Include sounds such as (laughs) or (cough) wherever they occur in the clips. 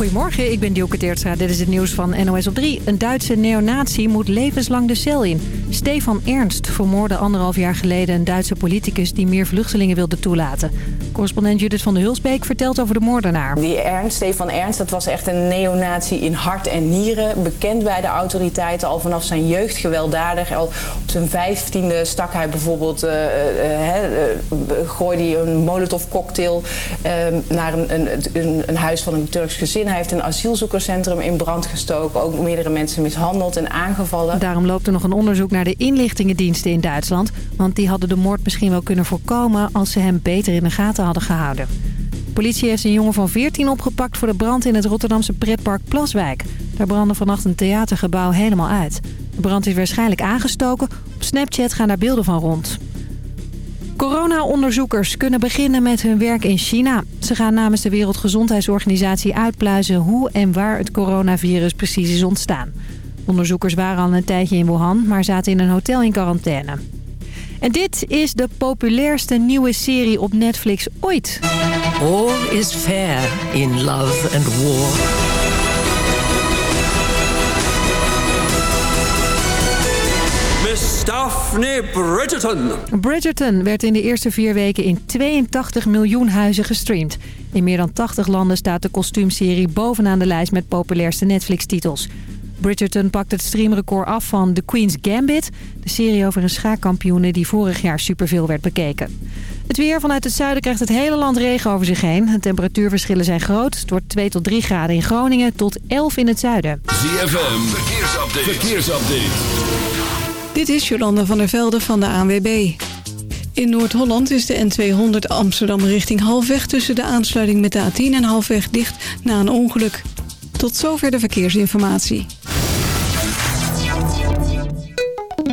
Goedemorgen, ik ben Dielke Teertstra. Dit is het nieuws van NOS op 3. Een Duitse neonazi moet levenslang de cel in. Stefan Ernst vermoorde anderhalf jaar geleden een Duitse politicus... die meer vluchtelingen wilde toelaten. Correspondent Judith van de Hulsbeek vertelt over de moordenaar. Die Ernst, Stefan Ernst, dat was echt een neonazi in hart en nieren. Bekend bij de autoriteiten al vanaf zijn jeugd gewelddadig. Al op zijn vijftiende stak hij bijvoorbeeld... Uh, uh, gooide hij een molotov cocktail naar een, een, een, een huis van een Turks gezin. Hij heeft een asielzoekerscentrum in brand gestoken. Ook meerdere mensen mishandeld en aangevallen. Daarom loopt er nog een onderzoek naar de inlichtingendiensten in Duitsland. Want die hadden de moord misschien wel kunnen voorkomen... als ze hem beter in de gaten hadden gehouden. De politie heeft een jongen van 14 opgepakt voor de brand in het Rotterdamse pretpark Plaswijk. Daar brandde vannacht een theatergebouw helemaal uit. De brand is waarschijnlijk aangestoken. Op Snapchat gaan daar beelden van rond. Corona-onderzoekers kunnen beginnen met hun werk in China. Ze gaan namens de Wereldgezondheidsorganisatie uitpluizen hoe en waar het coronavirus precies is ontstaan. Onderzoekers waren al een tijdje in Wuhan, maar zaten in een hotel in quarantaine. En dit is de populairste nieuwe serie op Netflix ooit. All is fair in love and war. Miss Daphne Bridgerton. Bridgerton werd in de eerste vier weken in 82 miljoen huizen gestreamd. In meer dan 80 landen staat de kostuumserie bovenaan de lijst met populairste Netflix-titels. Bridgerton pakt het streamrecord af van The Queen's Gambit. De serie over een schaakkampioene die vorig jaar superveel werd bekeken. Het weer vanuit het zuiden krijgt het hele land regen over zich heen. De temperatuurverschillen zijn groot. Het wordt 2 tot 3 graden in Groningen tot 11 in het zuiden. ZFM, verkeersupdate. verkeersupdate. Dit is Jolanda van der Velde van de ANWB. In Noord-Holland is de N200 Amsterdam richting halfweg... tussen de aansluiting met de A10 en halfweg dicht na een ongeluk. Tot zover de verkeersinformatie.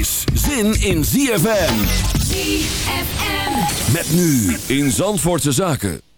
is zin in ZFM. ZFM. Met nu in Zandvoortse Zaken.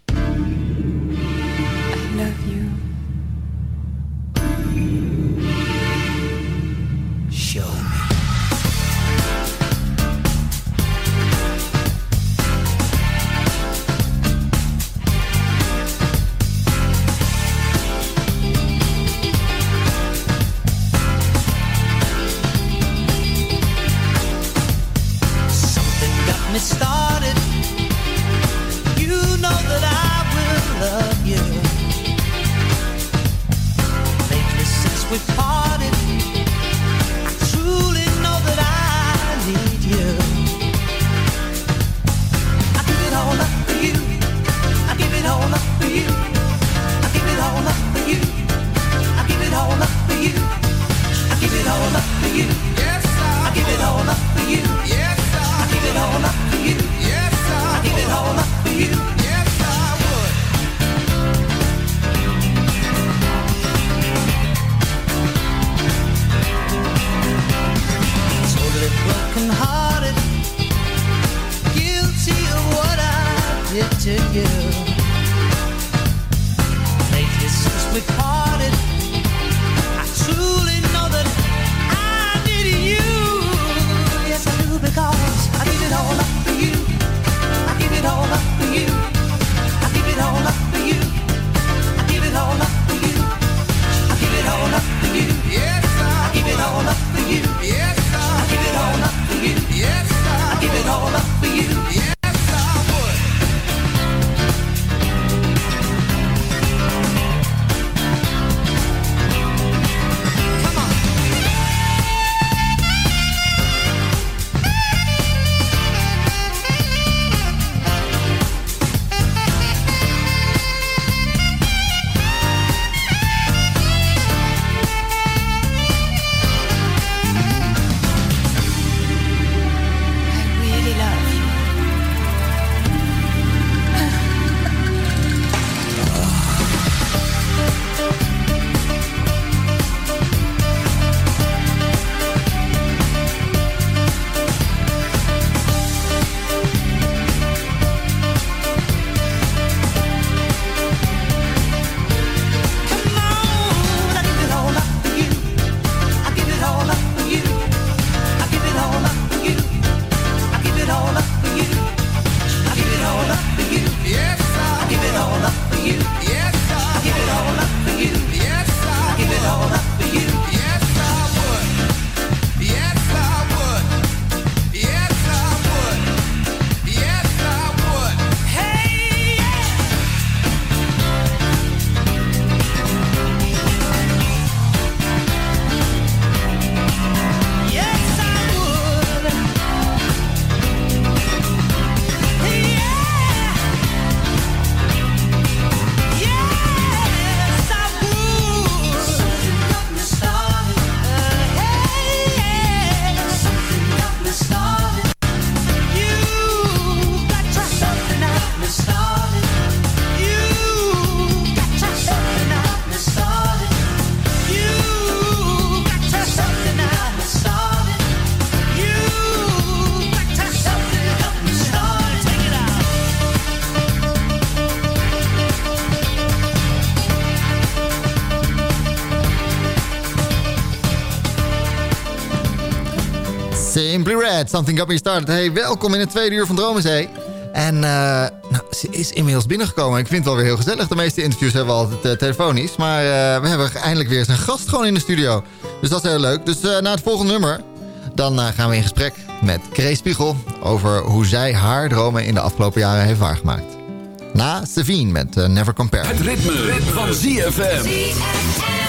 Simply Red, Something Got Me Started. Hey, welkom in het tweede uur van Dromenzee. En eh, nou, ze is inmiddels binnengekomen. Ik vind het wel weer heel gezellig. De meeste interviews hebben we altijd eh, telefonisch. Maar eh, we hebben eindelijk weer eens een gast gewoon in de studio. Dus dat is heel leuk. Dus na het volgende nummer, dan gaan we in gesprek met Grace Spiegel... over hoe zij haar dromen in de afgelopen jaren heeft waargemaakt. Na Savine met Never Compare. Het ritme, ritme van ZFM. ZFM.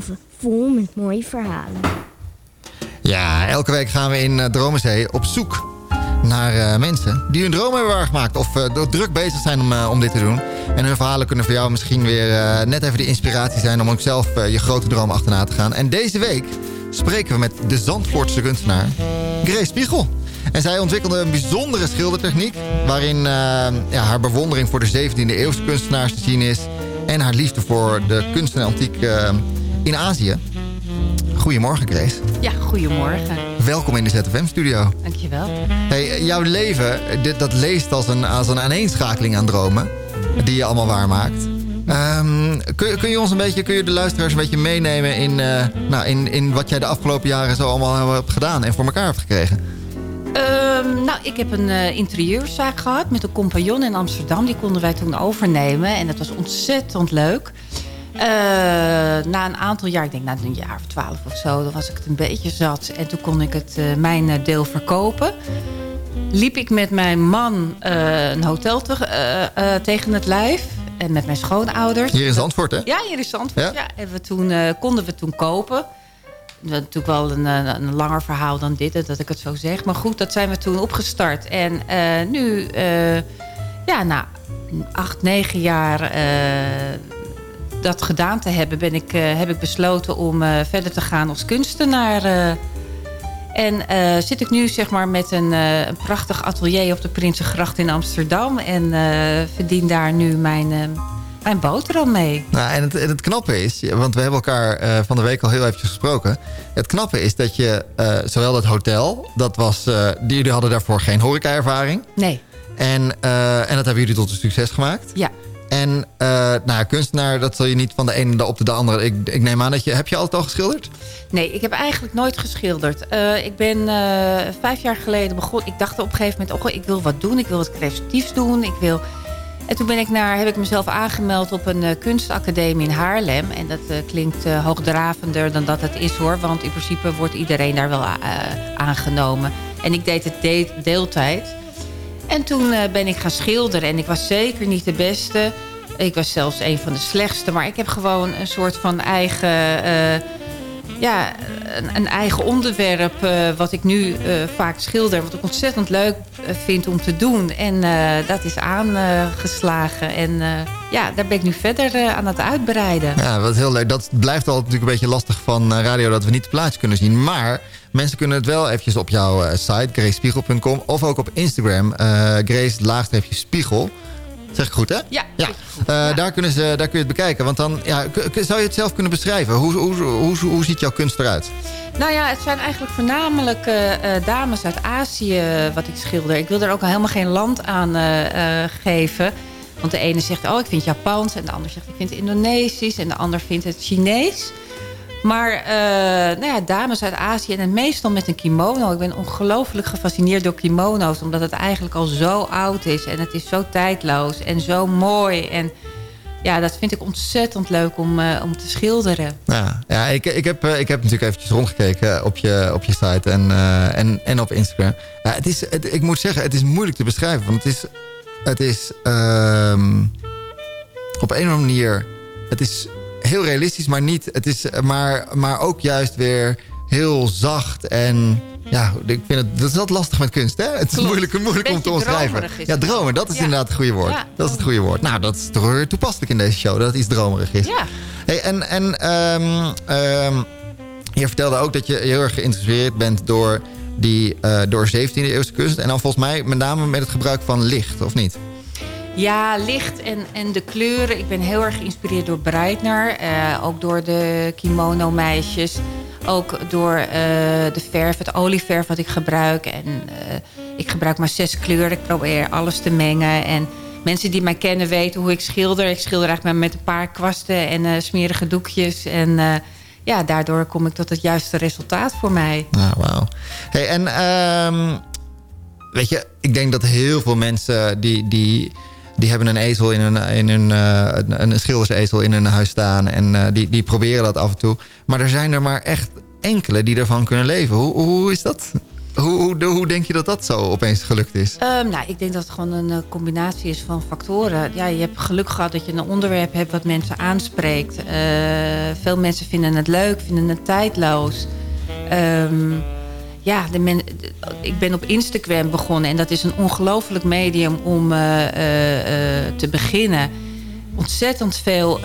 Vol met mooie verhalen. Ja, elke week gaan we in eh, Dromenzee op zoek naar eh, mensen die hun dromen hebben waargemaakt... of eh, druk bezig zijn om, om dit te doen. En hun verhalen kunnen voor jou misschien weer net even de inspiratie zijn... om ook zelf je grote droom achterna te gaan. En deze week spreken we met de Zandvoortse kunstenaar Grace Spiegel. En zij ontwikkelde een bijzondere schildertechniek... waarin ja, haar bewondering voor de 17e eeuwse kunstenaars te zien is... en haar liefde voor de kunst en antiek in Azië. Goedemorgen, Grace. Ja, goedemorgen. Welkom in de ZFM-studio. Dankjewel. Hey, jouw leven, dit, dat leest als een, als een aaneenschakeling aan dromen... die je allemaal waarmaakt. Ehm, kun, je- kun je ons een beetje, kun je de luisteraars een beetje meenemen... In, eh, nou, in, in wat jij de afgelopen jaren zo allemaal hebt gedaan... en voor elkaar hebt gekregen? Ehm, nou, ik heb een eh, interieurzaak gehad met een compagnon in Amsterdam. Die konden wij toen overnemen. En dat was ontzettend leuk. Eh, na een aantal jaar, ik denk na een jaar of twaalf of zo... dan was ik het een beetje zat. En toen kon ik het, eh, mijn eh, deel verkopen. Liep ik met mijn man een hotel te- tegen het lijf. En met mijn schoonouders. Hier in Zandvoort, hè? Ja, hier in Zandvoort. Ja. Ja. Hebben we toen, konden we toen kopen. Dat is natuurlijk wel een, een langer verhaal dan dit, dat ik het zo zeg. Maar goed, dat zijn we toen opgestart. En nu, ja, na acht, negen jaar dat gedaan te hebben... Ben ik, eh, heb ik besloten om eh, verder te gaan als kunstenaar... eh. en zit ik nu zeg maar met een, een prachtig atelier op de Prinsengracht in Amsterdam. En verdien daar nu mijn, mijn boterham mee. Nou, en, het, en het knappe is, want we hebben elkaar van de week al heel eventjes gesproken. Het knappe is dat je, zowel dat hotel, dat was, die, jullie hadden daarvoor geen horeca-ervaring. Nee. En, en dat hebben jullie tot een succes gemaakt. Ja. En eh, nou, kunstenaar, dat zul je niet van de ene op de andere. Ik, ik neem aan dat je... Heb je altijd al geschilderd? Nee, ik heb eigenlijk nooit geschilderd. Eh, ik ben eh, vijf jaar geleden begonnen. Ik dacht op een gegeven moment, oh, ik wil wat doen. Ik wil wat creatiefs doen. Ik wil... En toen ben ik naar, heb ik mezelf aangemeld op een kunstacademie in Haarlem. En dat klinkt hoogdravender dan dat het is hoor. Want in principe wordt iedereen daar wel aangenomen. En ik deed het de- deeltijd. En toen eh, ben ik gaan schilderen. En ik was zeker niet de beste. Ik was zelfs een van de slechtste. Maar ik heb gewoon een soort van eigen... eh, ja, een, een eigen onderwerp eh, wat ik nu vaak schilder. Wat ik ontzettend leuk vind om te doen. En dat is aangeslagen. en ja, daar ben ik nu verder aan het uitbreiden. Ja, wat heel leuk. Dat blijft altijd natuurlijk een beetje lastig van radio... dat we niet het plaatje kunnen zien. Maar mensen kunnen het wel eventjes op jouw eh, site, gracespiegel.com... of ook op Instagram, eh grace-spiegel. Zeg ik goed, hè? Ja. ja. Eh, Daar, kunnen ze, daar kun je het bekijken. Want dan ja, zou je het zelf kunnen beschrijven. Hoe, hoe, hoe, hoe ziet jouw kunst eruit? Nou ja, het zijn eigenlijk voornamelijk dames uit Azië wat ik schilder. Ik wil er ook helemaal geen land aan geven. Want de ene zegt, oh, ik vind het Japans. En de ander zegt, ik vind het Indonesisch. En de ander vindt het Chinees. Maar eh, nou ja, dames uit Azië en meestal met een kimono. Ik ben ongelooflijk gefascineerd door kimono's. Omdat het eigenlijk al zo oud is. En het is zo tijdloos en zo mooi. En ja, dat vind ik ontzettend leuk om, eh, om te schilderen. Ja, ja ik, ik, heb, eh, ik heb natuurlijk eventjes rondgekeken op je, op je site en, en, en op Instagram. Ja, het is, ik moet zeggen, het is moeilijk te beschrijven. Want het is, het is ehm, op een of andere manier... Het is heel realistisch, maar, niet, het is, maar, maar ook juist weer heel zacht en... Ja, ik vind het, dat is altijd lastig met kunst, hè? Het is Klopt. moeilijk, moeilijk om te omschrijven. Ja, dromen, dat is Ja. inderdaad het goede woord. Ja. Dat is het goede woord. Nou, dat is toch toepasselijk in deze show, dat het iets dromerig is. Ja. Hey, en en ehm, ehm, je vertelde ook dat je heel erg geïnteresseerd bent door, die, eh, door 17e eeuwse kunst. En dan volgens mij met name met het gebruik van licht, of niet? Ja, licht en, en de kleuren. Ik ben heel erg geïnspireerd door Breitner. eh, ook door de kimono-meisjes. Ook door eh, de verf, het olieverf wat ik gebruik. En eh, ik gebruik maar zes kleuren. Ik probeer alles te mengen. En mensen die mij kennen weten hoe ik schilder. Ik schilder eigenlijk met een paar kwasten en smerige doekjes. En ja, daardoor kom ik tot het juiste resultaat voor mij. Nou, wauw. Hey, en ehm, weet je, ik denk dat heel veel mensen die... die die hebben een ezel in hun, in hun eh, een, schildersezel in hun huis staan. En eh, die, die proberen dat af en toe. Maar er zijn er maar echt enkele die ervan kunnen leven. Hoe, hoe is dat? Hoe, hoe, hoe denk je dat dat zo opeens gelukt is? Ehm, nou, ik denk dat het gewoon een eh, combinatie is van factoren. Ja, je hebt geluk gehad dat je een onderwerp hebt wat mensen aanspreekt. Veel mensen vinden het leuk, vinden het tijdloos. Ehm, ja, de men, ik ben op Instagram begonnen. En dat is een ongelooflijk medium om eh, eh, eh, te beginnen. Ontzettend veel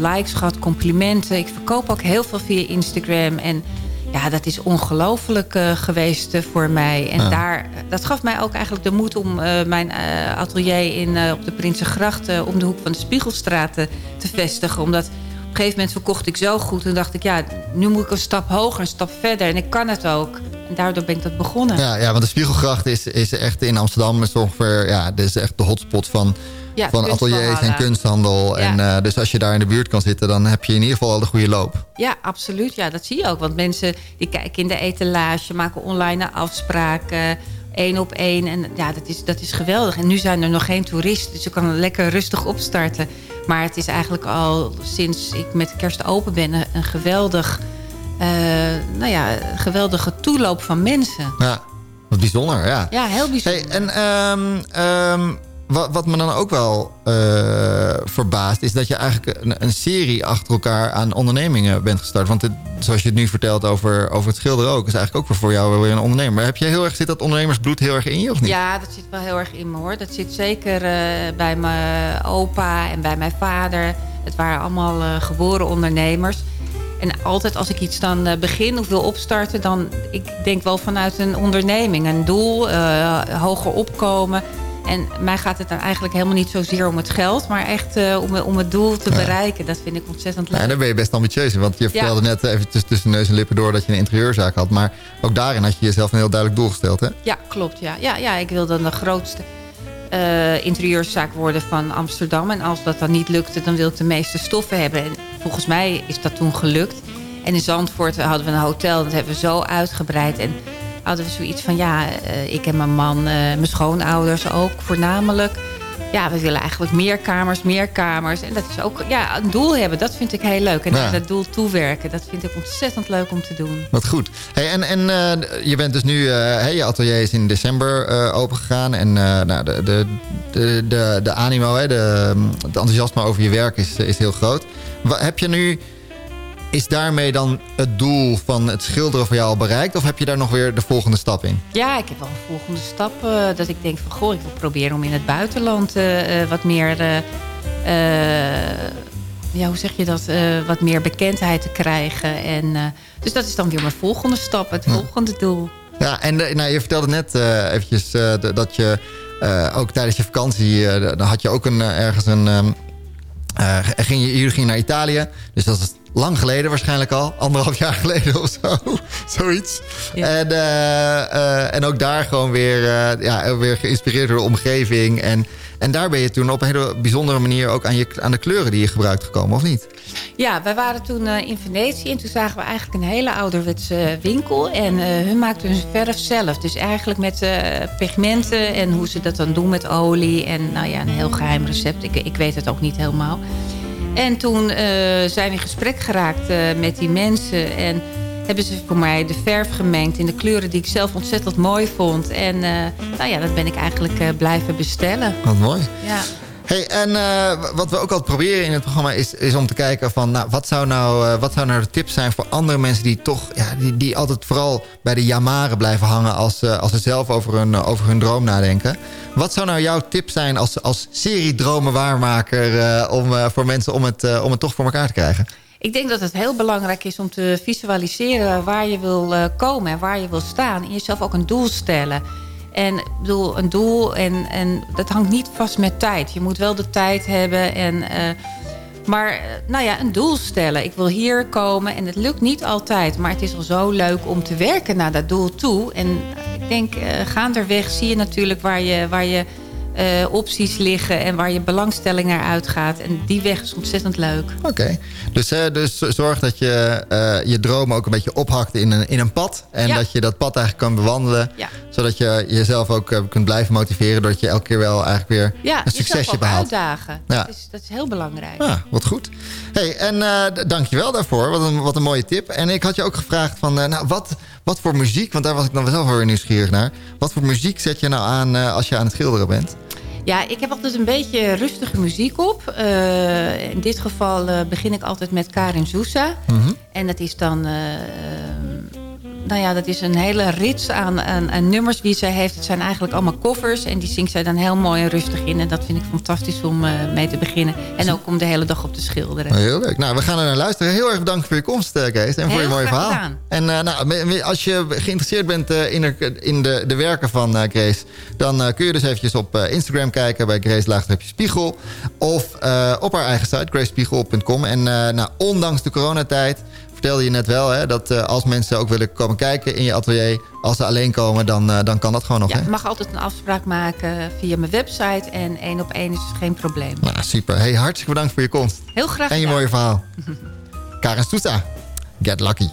likes gehad, complimenten. Ik verkoop ook heel veel via Instagram. En ja, dat is ongelooflijk geweest voor mij. En Ja. daar, dat gaf mij ook eigenlijk de moed om mijn atelier in, op de Prinsengracht... om de hoek van de Spiegelstraat te, vestigen. Omdat een gegeven moment verkocht ik zo goed. En dacht ik, ja, nu moet ik een stap hoger, een stap verder. En ik kan het ook. En daardoor ben ik dat begonnen. Ja, ja, want de Spiegelgracht is, is echt in Amsterdam is ongeveer, ja, dit is echt de hotspot van, Ja, van ateliers en kunsthandel. Ja. En eh, dus als je daar in de buurt kan zitten, dan heb je in ieder geval al de goede loop. Ja, absoluut. Ja, dat zie je ook. Want mensen die kijken in de etalage, maken online afspraken. Één op één. En ja, dat is, dat is geweldig. En nu zijn er nog geen toeristen. Dus je kan lekker rustig opstarten. Maar het is eigenlijk al sinds ik met kerst open ben... een, geweldig, eh, nou ja, geweldige toeloop van mensen. Ja, wat bijzonder, ja. Ja, heel bijzonder. Hey, en ehm, wat, wat me dan ook wel eh, verbaast... is dat je eigenlijk een, een serie achter elkaar aan ondernemingen bent gestart. Want zoals je het nu vertelt over, over het schilderen ook... is eigenlijk ook voor jou weer een ondernemer. Heb je heel erg, zit dat ondernemersbloed heel erg in je of niet? Ja, dat zit wel heel erg in me hoor. Dat zit zeker eh, bij mijn opa en bij mijn vader. Het waren allemaal eh, geboren ondernemers. En altijd als ik iets dan begin of wil opstarten... dan ik denk wel vanuit een onderneming. Een doel, hoger opkomen. En mij gaat het dan eigenlijk helemaal niet zozeer om het geld... maar echt eh, om, om het doel te bereiken. Dat vind ik ontzettend leuk. Ja, daar ben je best ambitieus in. Want je Ja. vertelde net even tussen, tussen neus en lippen door... dat je een interieurzaak had. Maar ook daarin had je jezelf een heel duidelijk doel gesteld, hè? Ja, klopt. Ja, ja, ja ik wil dan de grootste eh interieurzaak worden van Amsterdam. En als dat dan niet lukte, dan wil ik de meeste stoffen hebben. En volgens mij is dat toen gelukt. En in Zandvoort hadden we een hotel. Dat hebben we zo uitgebreid. En hadden we zoiets van, ja, eh, ik en mijn man, eh, mijn schoonouders ook voornamelijk. Ja, we willen eigenlijk meer kamers, meer kamers. En dat is ook, ja, een doel hebben, dat vind ik heel leuk. En Ja. dat doel toewerken, dat vind ik ontzettend leuk om te doen. Wat goed. Hey, en en eh, je bent dus nu, hey, je atelier is in december eh open gegaan. En nou, de, de, de, de, de animo, hè, de, het enthousiasme over je werk is, is heel groot. Wa- heb je nu, is daarmee dan het doel van het schilderen voor jou al bereikt? Of heb je daar nog weer de volgende stap in? Ja, ik heb wel een volgende stap. eh, dat ik denk van, goh, ik wil proberen om in het buitenland eh, eh, wat meer... ja, hoe zeg je dat? wat meer bekendheid te krijgen. En, dus dat is dan weer mijn volgende stap, het volgende doel. Ja, en nou, je vertelde net eventjes dat je ook tijdens je vakantie... dan had je ook een, ergens een... eh, ging je, jullie gingen naar Italië. Dus dat is lang geleden waarschijnlijk al. Anderhalf jaar geleden of zo. (laughs) Zoiets. En, eh, eh, en ook daar gewoon weer, eh, ja, weer geïnspireerd door de omgeving. En, en daar ben je toen op een hele bijzondere manier... ook aan, je, aan de kleuren die je gebruikt gekomen, of niet? Ja, wij waren toen in Venetië en toen zagen we eigenlijk een hele ouderwetse winkel. En hun maakten hun verf zelf. Dus eigenlijk met pigmenten en hoe ze dat dan doen met olie. En nou ja, een heel geheim recept. Ik, ik weet het ook niet helemaal. En toen eh, zijn we in gesprek geraakt eh, met die mensen. En hebben ze voor mij de verf gemengd in de kleuren die ik zelf ontzettend mooi vond. En eh, nou ja, dat ben ik eigenlijk blijven bestellen. Wat mooi. Ja. Hey, en eh, wat we ook altijd proberen in het programma is, is om te kijken van... Nou, wat, zou nou, eh, wat zou nou de tips zijn voor andere mensen die toch... Ja, die, die altijd vooral bij de jamaren blijven hangen als, eh, als ze zelf over hun, over hun droom nadenken. Wat zou nou jouw tip zijn als, als seriedromenwaarmaker uh, om, voor mensen om het, om het toch voor elkaar te krijgen? Ik denk dat het heel belangrijk is om te visualiseren waar je wil komen en waar je wil staan. En jezelf ook een doel stellen. En ik bedoel, een doel, en, en dat hangt niet vast met tijd. Je moet wel de tijd hebben. En, uh, maar nou ja, een doel stellen. Ik wil hier komen en het lukt niet altijd. Maar het is al zo leuk om te werken naar dat doel toe. En ik denk, uh, gaandeweg zie je natuurlijk waar je... Waar je uh, opties liggen en waar je belangstelling naar uitgaat. En die weg is ontzettend leuk. Oké, okay. dus, uh, dus zorg dat je uh, je droom ook een beetje ophakt in een, in een pad. En ja. dat je dat pad eigenlijk kan bewandelen. Ja. Zodat je jezelf ook kunt blijven motiveren. Doordat je elke keer wel eigenlijk weer ja, een succesje behaalt. uitdagen. Ja. Dat, is, dat is heel belangrijk. Ja, wat goed. Hey, en dankjewel daarvoor. Wat een, wat een mooie tip. En ik had je ook gevraagd van, nou, wat, wat voor muziek... want daar was ik dan zelf wel weer nieuwsgierig naar. Wat voor muziek zet je nou aan als je aan het schilderen bent? Ja, ik heb altijd een beetje rustige muziek op. Uh, in dit geval uh, begin ik altijd met Karin Sousa. Mm -hmm. En dat is dan nou ja, dat is een hele rits aan, aan, aan nummers die zij heeft. Het zijn eigenlijk allemaal covers. En die zingt zij dan heel mooi en rustig in. En dat vind ik fantastisch om eh, mee te beginnen. En ook om de hele dag op te schilderen. Heel leuk. Nou, we gaan er naar luisteren. Heel erg bedankt voor je komst, eh, Kees. En voor je mooie verhaal. gedaan. En eh, nou, als je geïnteresseerd bent in, de, in de, de werken van Grace... dan kun je dus eventjes op Instagram kijken bij Grace Laagstreepje Spiegel. Of op haar eigen site, gracespiegel.com. En nou, ondanks de coronatijd vertelde je net wel... Hè, dat eh, als mensen ook willen komen kijken in je atelier... als ze alleen komen, dan, eh, dan kan dat gewoon nog. Ja, hè? je mag altijd een afspraak maken via mijn website. En één op één is geen probleem. Nou, super. Hey, hartstikke bedankt voor je komst. Heel graag En je gedaan. mooie verhaal. (laughs) Karen Sousa, get lucky.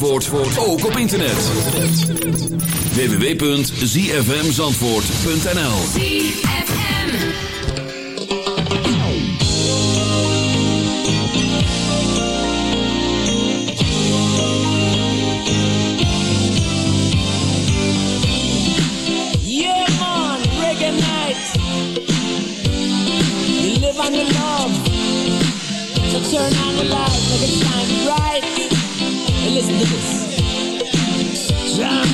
Zandvoort ook op internet. www.zfmzandvoort.nl turn on the light, make it shine bright. And listen to this. Jam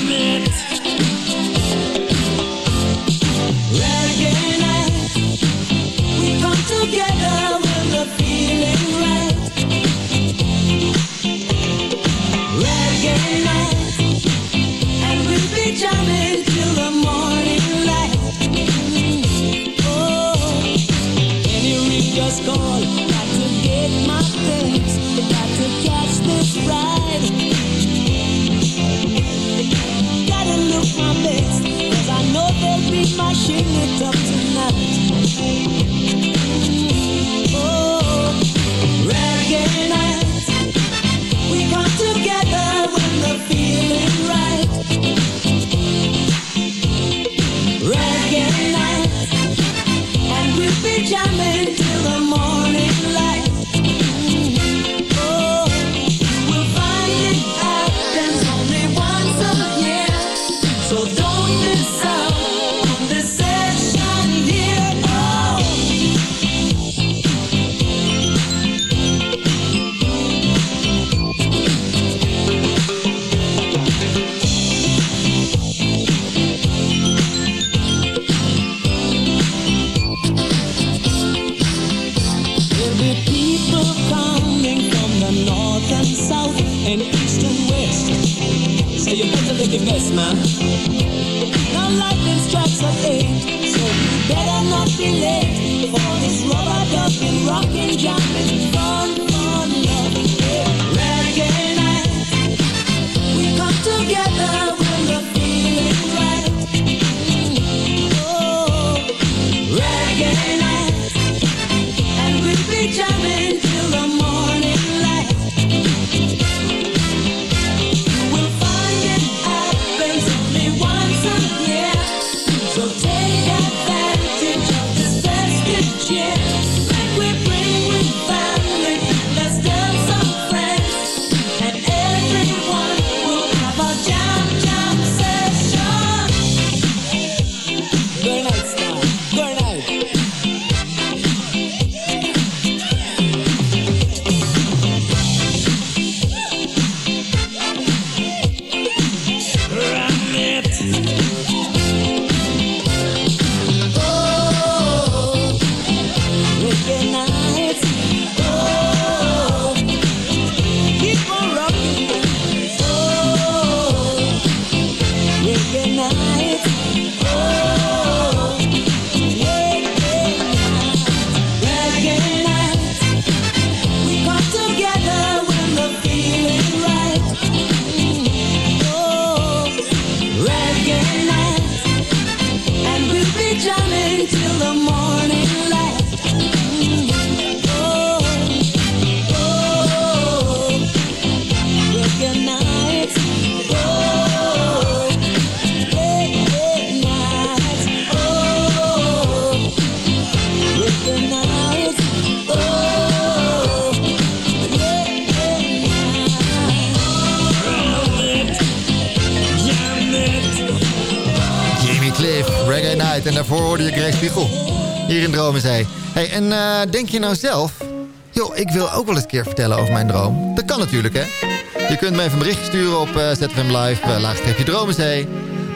daarvoor hoorde je Grace Spiegel. Hier in Dromenzee. Hey, en eh, denk je nou zelf... joh, ik wil ook wel eens een keer vertellen over mijn droom. Dat kan natuurlijk, hè? Je kunt me even een berichtje sturen op eh, ZFM Live, uh, laagstreepje Dromenzee.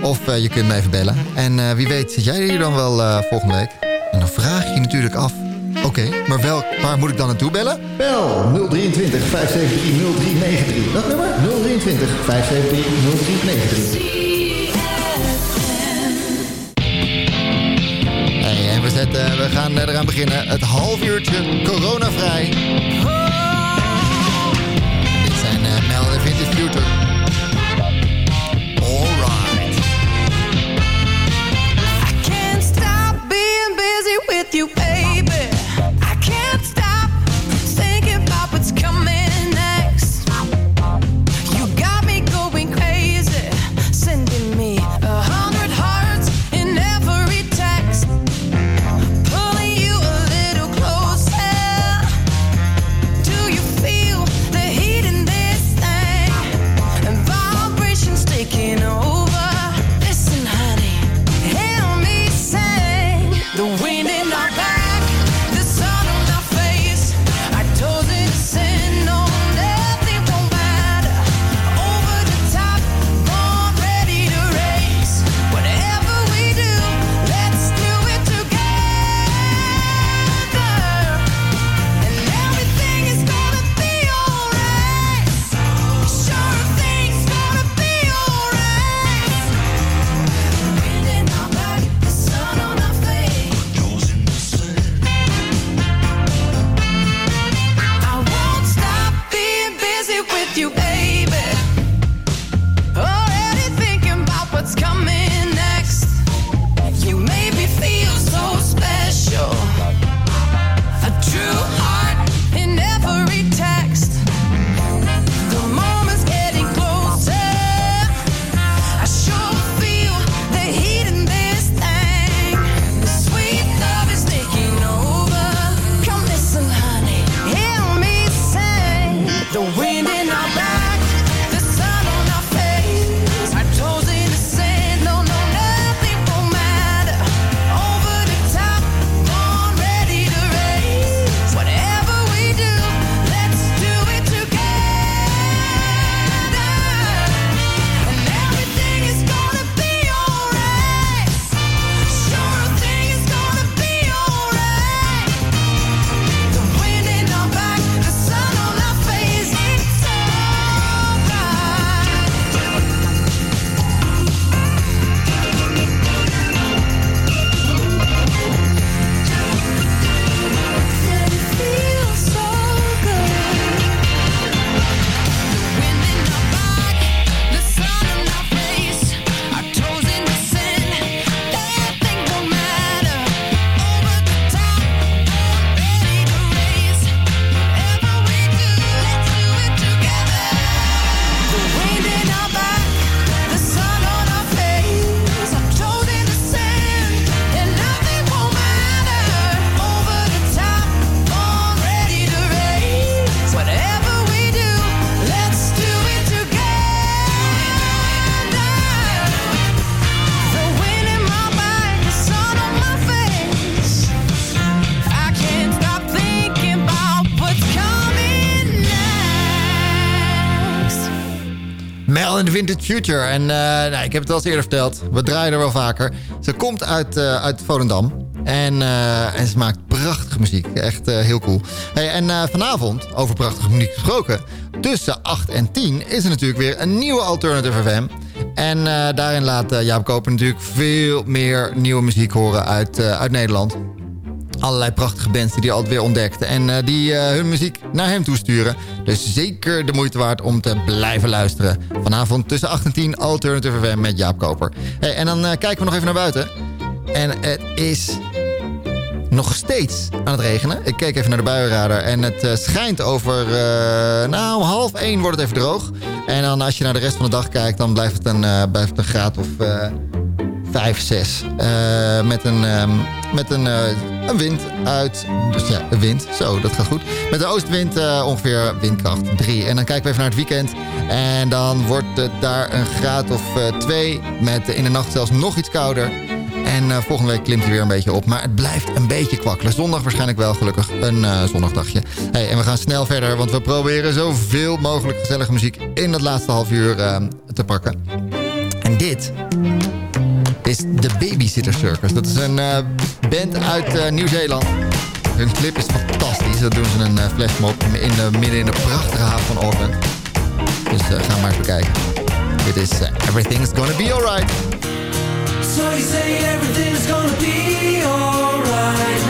Of je kunt me even bellen. En wie weet zit jij hier dan wel volgende week. En dan vraag je je natuurlijk af... Oké, maar wel, waar moet ik dan naartoe bellen? Bel 023 573 0393. Dat nummer? 023 573 0393. Hey, en we, gaan eh, eraan beginnen. Het half uurtje coronavrij. Dit zijn uh, Mel en Vintage Future. Alright. Can't stop being busy with you, the Future. En eh, nou, ik heb het al eens eerder verteld. We draaien er wel vaker. Ze komt uit, eh, uit Volendam. En, eh, en ze maakt prachtige muziek. Echt heel cool. Hey, en vanavond, over prachtige muziek gesproken... tussen 8 en 10 is er natuurlijk weer een nieuwe Alternative FM. En daarin laat eh, Jaap Koper natuurlijk veel meer nieuwe muziek horen uit, uit Nederland. Allerlei prachtige bands die hij altijd weer ontdekte. En eh, die eh, hun muziek naar hem toesturen. Dus zeker de moeite waard om te blijven luisteren. Vanavond tussen 8 en 10 Alternative FM met Jaap Koper. Hey, en dan eh, kijken we nog even naar buiten. En het is nog steeds aan het regenen. Ik keek even naar de buienradar en het schijnt over... nou, half één wordt het even droog. En dan als je naar de rest van de dag kijkt... dan blijft het een, blijft het een graad of 5, 6. Eh, met een, ehm, met een, eh, een wind uit... Dus ja, een wind. Zo, dat gaat goed. Met de oostwind eh, ongeveer windkracht 3. En dan kijken we even naar het weekend. En dan wordt het daar een graad of 2. met in de nacht zelfs nog iets kouder. En volgende week klimt hij weer een beetje op. Maar het blijft een beetje kwakkelen. Zondag waarschijnlijk wel gelukkig een zondagdagje. Hey, en we gaan snel verder. Want we proberen zoveel mogelijk gezellige muziek... in dat laatste half uur te pakken. En dit is de Babysitter Circus. Dat is een eh, band uit eh, Nieuw-Zeeland. Hun clip is fantastisch. Dat doen ze een uh, flashmob in de, midden in de prachtige haven van Auckland. Dus eh, ga maar eens bekijken. Dit is eh, Everything's Gonna Be Alright. So you say everything's gonna be alright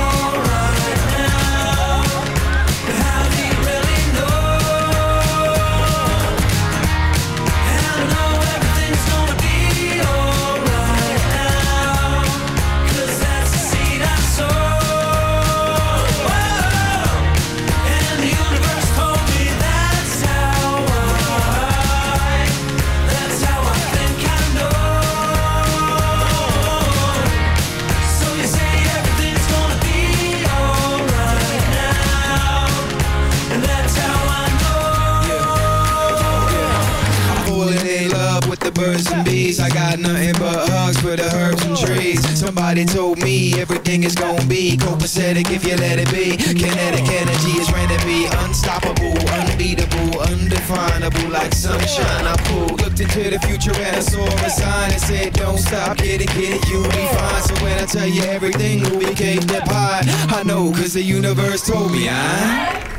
everything is gonna be copacetic if you let it be. Kinetic energy is ready to be unstoppable, unbeatable, undefinable, like sunshine. I pulled, looked into the future and I saw a sign that said, Don't stop, get it, get it, you'll be fine. So when I tell you everything be caked up high, I know, cause the universe told me I.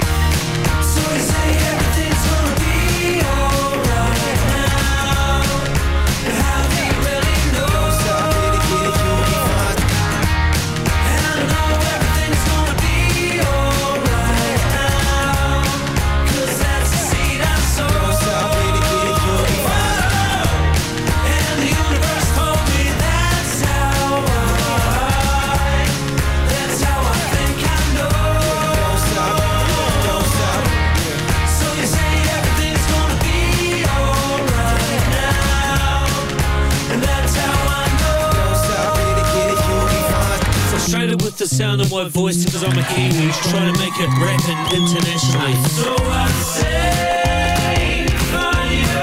voice because I'm a Kiwi Trying to make it rapping internationally. So I say for you?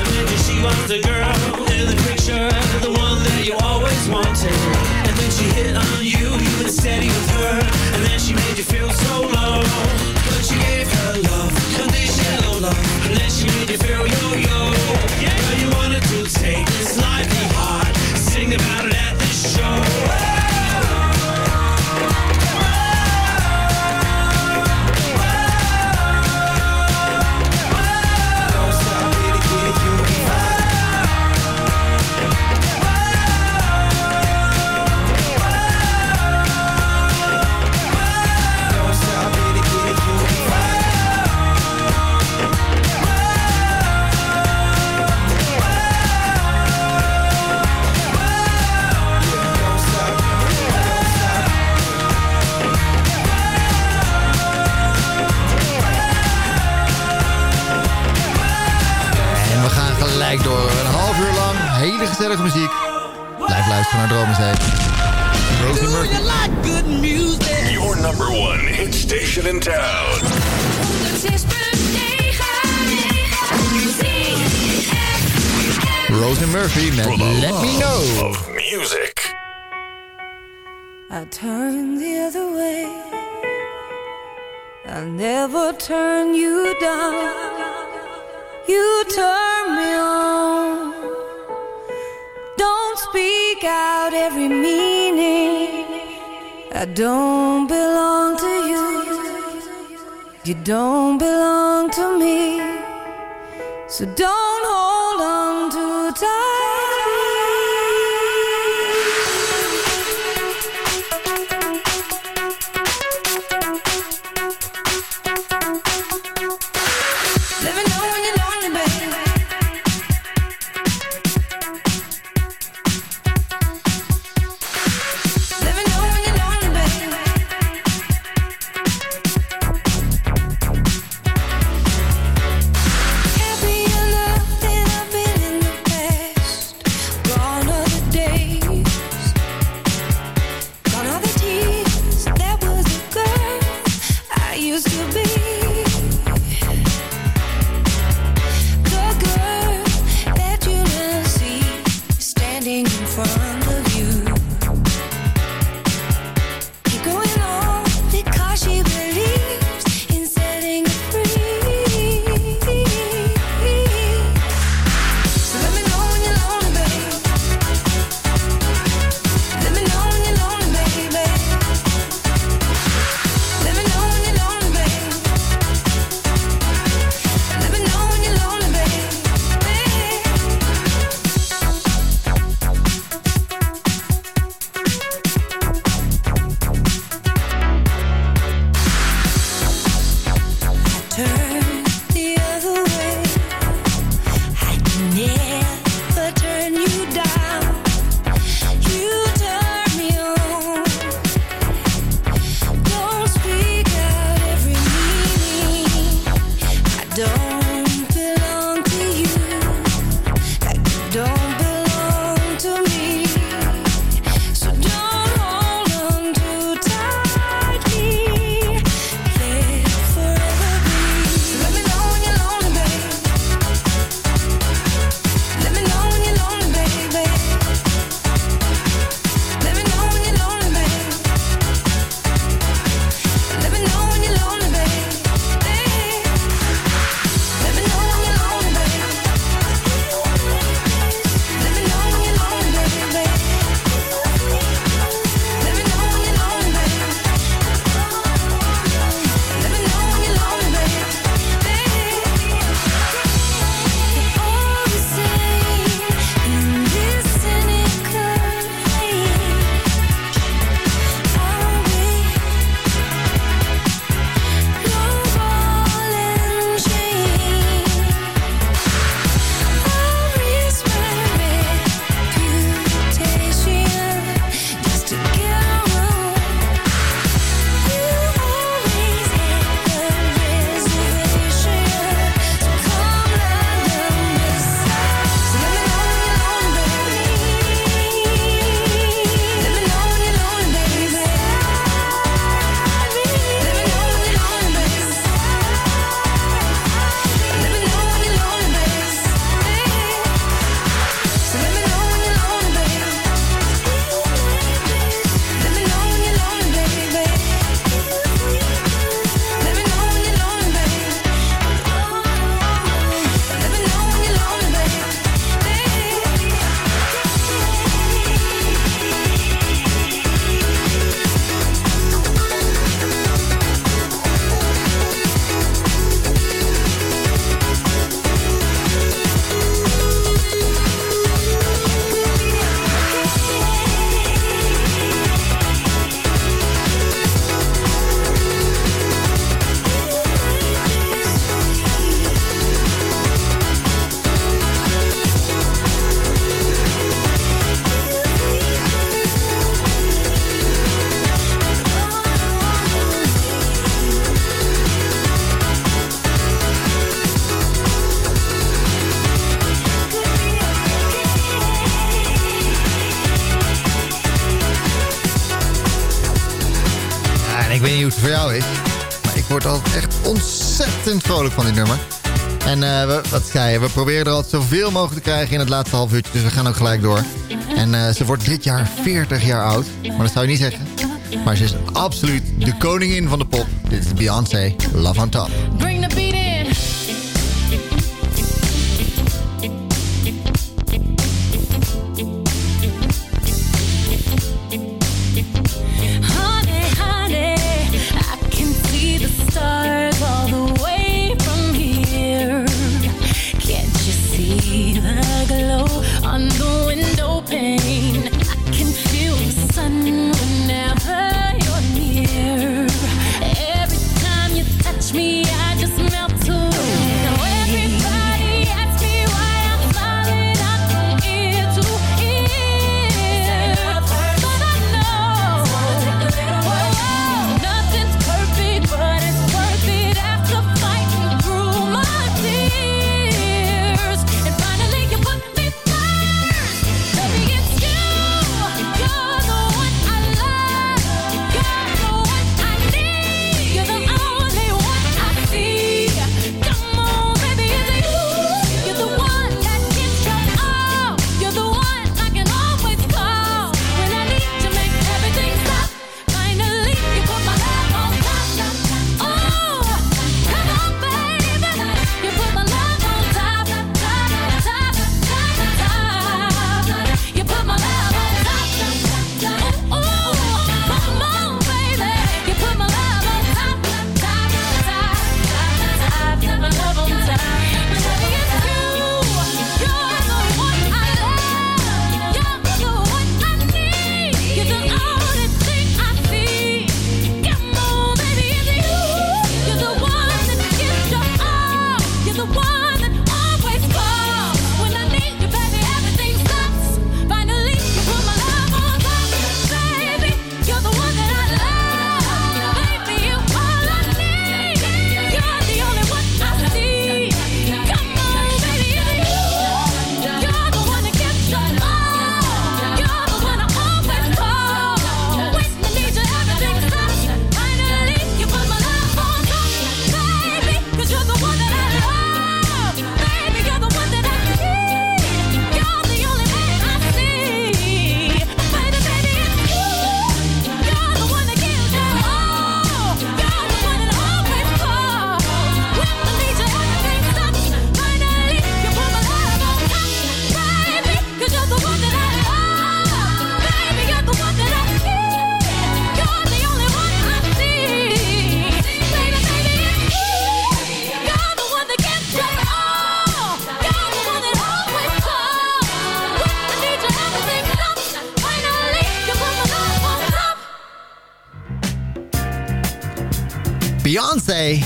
Imagine she was the girl in the picture The one that you always wanted. And then she hit on you, you were steady with her. And then she made you feel so low. But you gave her love, conditional love. And then she made you feel yo-yo. Yeah, you wanted to take this life be hard Sing about it turn the other way. I'll never turn you down. You turn me on. Don't speak out every meaning. I don't belong to you. You don't belong to me. So don't hold on too voor jou is. Maar ik word altijd echt ontzettend vrolijk van dit nummer. En eh, we, wat zei je, we proberen er altijd zoveel mogelijk te krijgen in het laatste half uurtje. Dus we gaan ook gelijk door. En eh, ze wordt dit jaar 40 jaar oud. Maar dat zou je niet zeggen. Maar ze is absoluut de koningin van de pop. Dit is Beyoncé, Love on Top.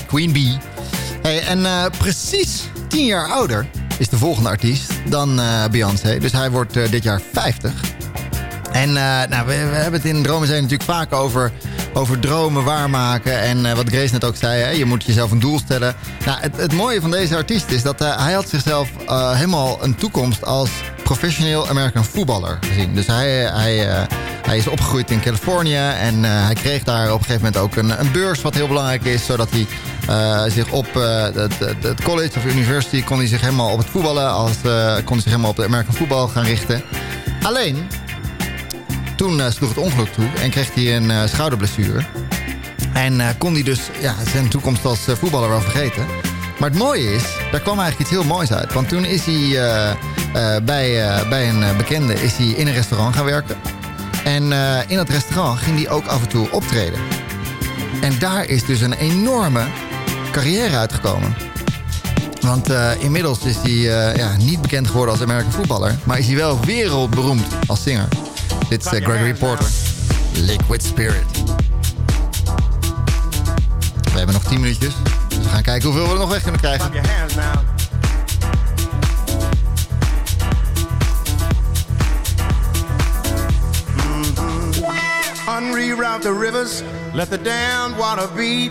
Queen Bee. En eh, precies 10 jaar ouder is de volgende artiest dan eh, Beyoncé. Dus hij wordt eh, dit jaar 50. En nou, we, hebben het in Dromen zijn natuurlijk vaak over, over dromen waarmaken. En wat Grace net ook zei, hè, je moet jezelf een doel stellen. Nou, het, het mooie van deze artiest is dat hij had zichzelf helemaal een toekomst als professioneel American voetballer gezien. Dus hij, hij, hij is opgegroeid in Californië en hij kreeg daar op een gegeven moment ook een, een beurs wat heel belangrijk is. Zodat hij eh, zich op eh, het, college of university kon hij zich helemaal op het voetballen, als, eh, kon hij zich helemaal op de American voetbal gaan richten. Alleen, toen sloeg het ongeluk toe en kreeg hij een schouderblessure. En kon hij dus ja, zijn toekomst als voetballer wel vergeten. Maar het mooie is, daar kwam eigenlijk iets heel moois uit. Want toen is hij bij, bij een bekende is hij in een restaurant gaan werken. En in dat restaurant ging hij ook af en toe optreden. En daar is dus een enorme carrière uitgekomen. Want eh, inmiddels is hij eh, ja, niet bekend geworden als American voetballer. Maar is hij wel wereldberoemd als zanger. Dit is eh, Gregory Porter. Liquid Spirit. We hebben nog 10 minuutjes. Dus we gaan kijken hoeveel we er nog weg kunnen krijgen. Unreroute the rivers, let the damned water be.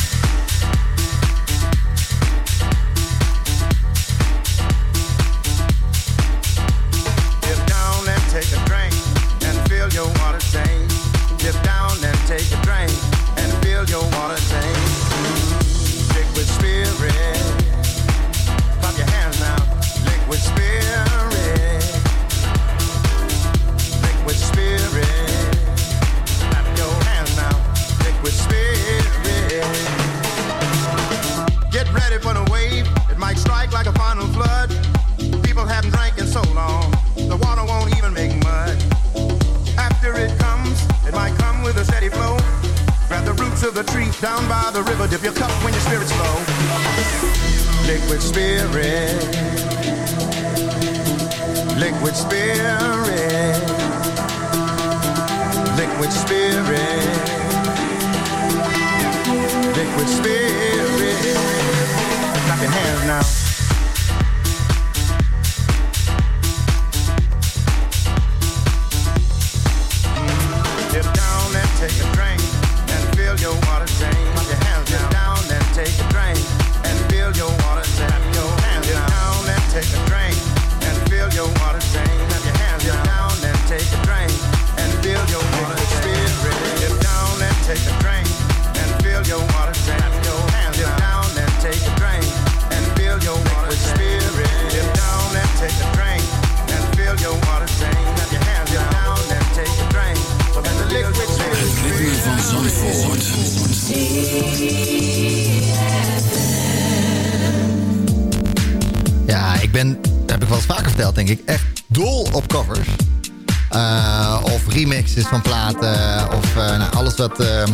Ehm,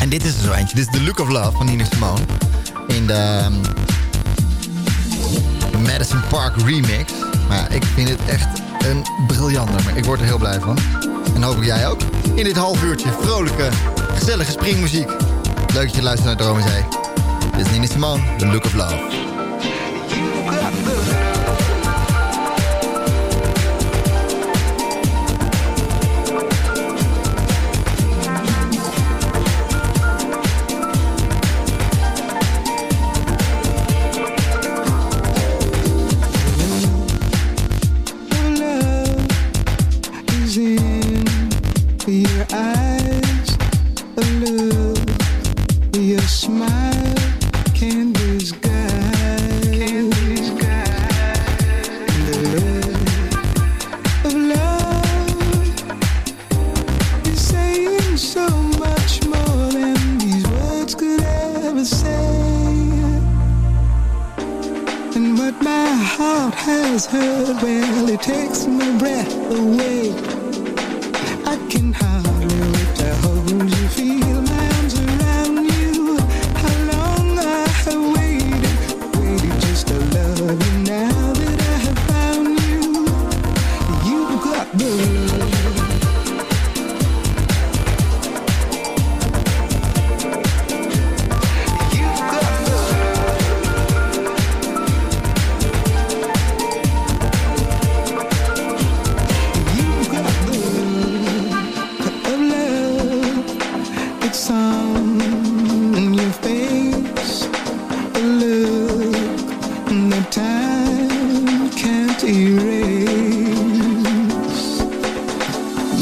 en dit is er zo eentje. Dit is The Look of Love van Nina Simone. In de... Ehm, Madison Park remix. Maar ik vind het echt een briljant nummer. Ik word er heel blij van. En hoop ik jij ook. In dit half uurtje vrolijke, gezellige springmuziek. Leuk dat je luistert naar Dromenzee. Dit is Nina Simone, The Look of Love.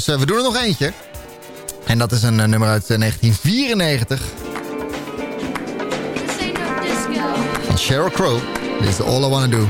Dus eh, we doen er nog eentje. En dat is een eh, nummer uit eh, 1994. Van Sheryl Crow. This is All I Wanna Do.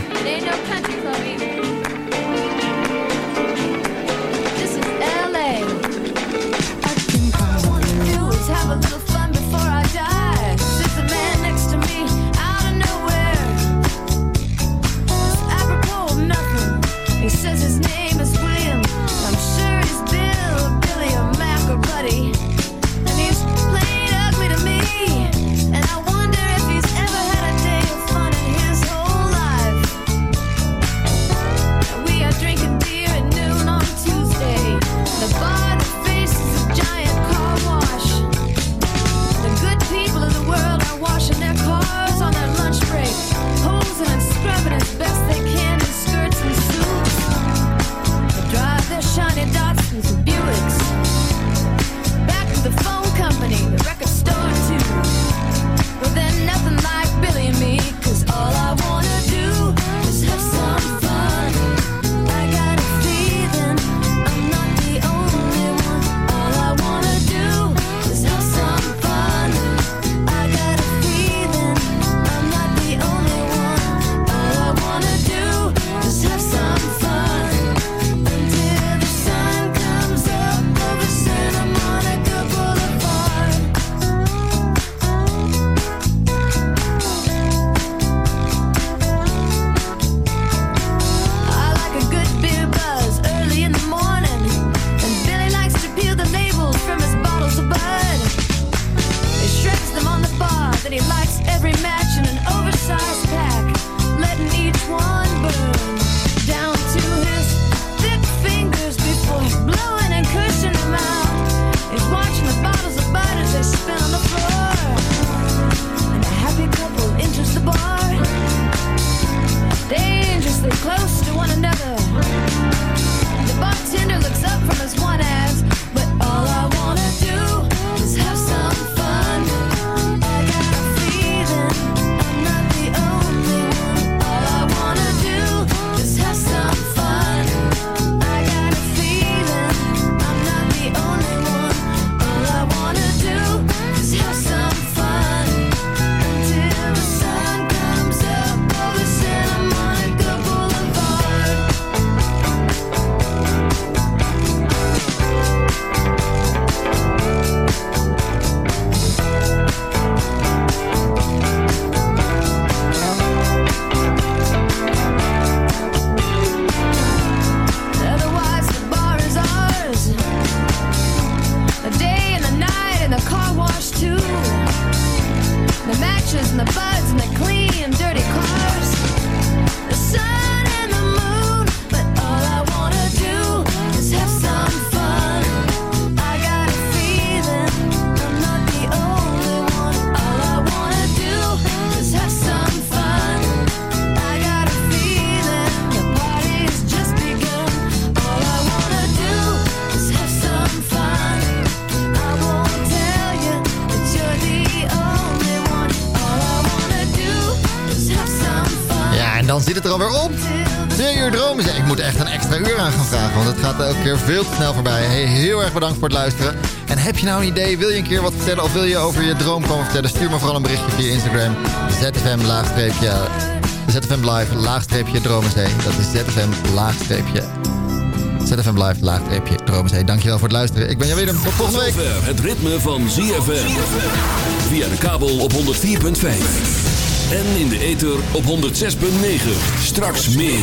gaat elke keer veel te snel voorbij. Heel erg bedankt voor het luisteren. En heb je nou een idee? Wil je een keer wat vertellen? Of wil je over je droom komen vertellen? Stuur me vooral een berichtje via Instagram. ZFM laagstreepje... ZFM Live laagstreepje Dromenzee. Dat is ZFM laagstreepje... ZFM Live laagstreepje Dromenzee. Dankjewel voor het luisteren. Ik ben Jan Willem. Tot volgende week. Het ritme van ZFM. Via de kabel op 104.5. En in de ether op 106.9. Straks meer.